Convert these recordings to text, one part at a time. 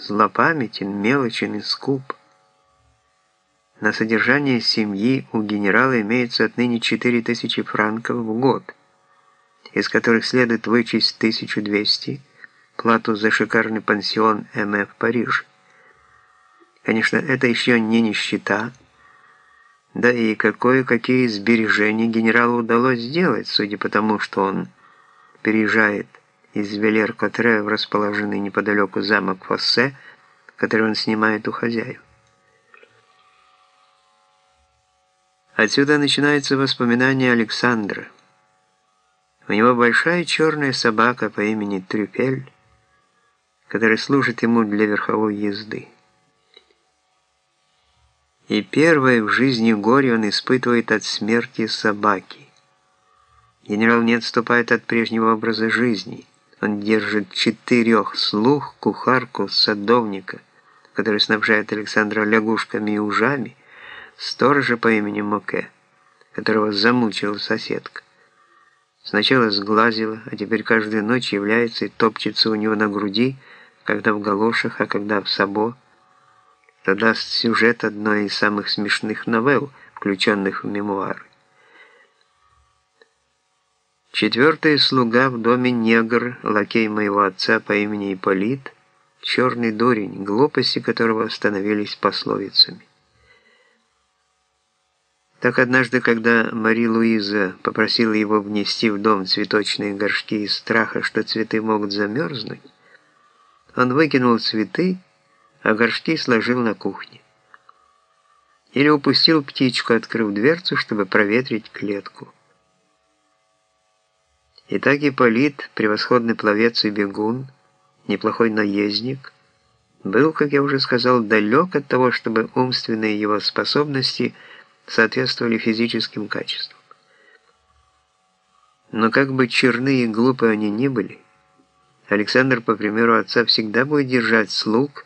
злопамятен, мелочен и скуп. На содержание семьи у генерала имеется отныне 4000 франков в год, из которых следует вычесть 1200 плату за шикарный пансион МФ в Париже. Конечно, это еще не нищета, да и какое-какие сбережения генералу удалось сделать, судя по тому, что он переезжает из Велер-Котре в расположенный неподалеку замок Фоссе, который он снимает у хозяев. Отсюда начинается воспоминание Александра. У него большая черная собака по имени Трюфель, которая служит ему для верховой езды. И первое в жизни горе он испытывает от смерти собаки. Генерал не отступает от прежнего образа жизни. Он держит четырех слух, кухарку, садовника, который снабжает Александра лягушками и ужами, сторожа по имени Моке, которого замучила соседка. Сначала сглазила, а теперь каждую ночь является и топчется у него на груди, когда в галошах, а когда в сабо, то даст сюжет одной из самых смешных новелл, включенных в мемуары. Четвертый слуга в доме негр, лакей моего отца по имени Ипполит, черный дурень, глупости которого становились пословицами. Так однажды, когда Мари Луиза попросила его внести в дом цветочные горшки из страха, что цветы могут замерзнуть, он выкинул цветы, а горшки сложил на кухне. Или упустил птичку, открыв дверцу, чтобы проветрить клетку. Итак, Ипполит, превосходный пловец и бегун, неплохой наездник, был, как я уже сказал, далек от того, чтобы умственные его способности соответствовали физическим качествам. Но как бы черны и глупы они ни были, Александр, по примеру отца, всегда будет держать слуг,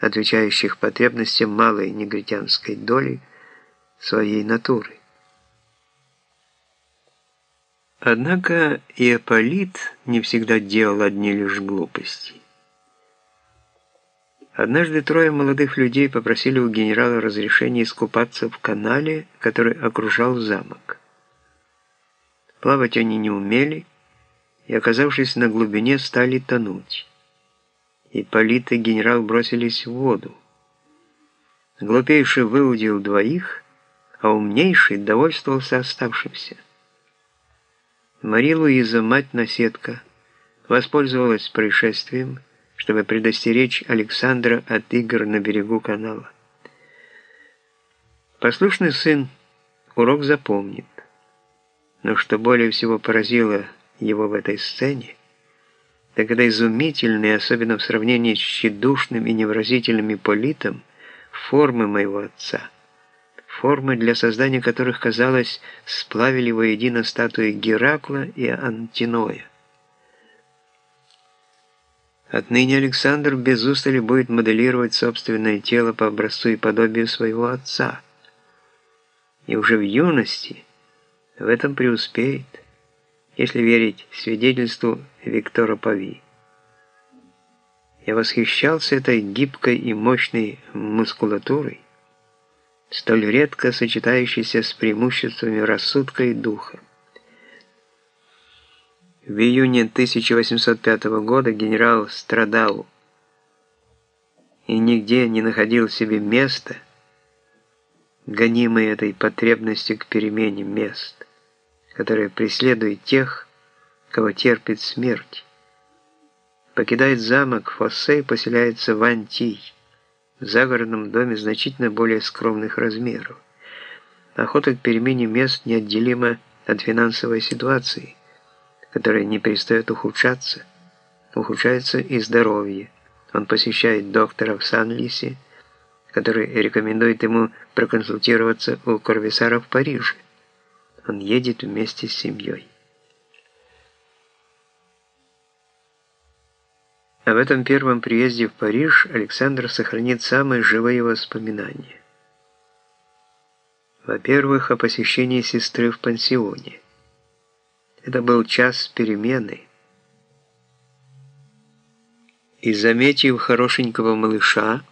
отвечающих потребностям малой негритянской доли своей натуры. Однако Иополит не всегда делал одни лишь глупости. Однажды трое молодых людей попросили у генерала разрешения искупаться в канале, который окружал замок. Плавать они не умели, и, оказавшись на глубине, стали тонуть. Ипполит и генерал бросились в воду. Глупейший выудил двоих, а умнейший довольствовался оставшимся. Мари Луиза, мать-наседка, воспользовалась происшествием, чтобы предостеречь Александра от игр на берегу канала. Послушный сын урок запомнит, но что более всего поразило его в этой сцене, так это изумительные, особенно в сравнении с тщедушным и невразительным Ипполитом, формы моего отца – формы, для создания которых, казалось, сплавили воедино статуи Геракла и Антиноя. Отныне Александр без устали будет моделировать собственное тело по образцу и подобию своего отца. И уже в юности в этом преуспеет, если верить свидетельству Виктора Пави. Я восхищался этой гибкой и мощной мускулатурой, столь редко сочетающийся с преимуществами рассудка и духа. В июне 1805 года генерал страдал и нигде не находил себе места, гонимый этой потребностью к перемене мест, которая преследует тех, кого терпит смерть. Покидает замок Фоссе и поселяется в Антий в загородном доме значительно более скромных размеров. Охота к перемене мест неотделима от финансовой ситуации, которая не перестает ухудшаться. Ухудшается и здоровье. Он посещает доктора в Сан-Лисе, который рекомендует ему проконсультироваться у Корвисара в Париже. Он едет вместе с семьей. Об этом первом приезде в Париж Александр сохранит самые живые воспоминания. Во-первых, о посещении сестры в пансионе. Это был час перемены. и, заметив хорошенького малыша,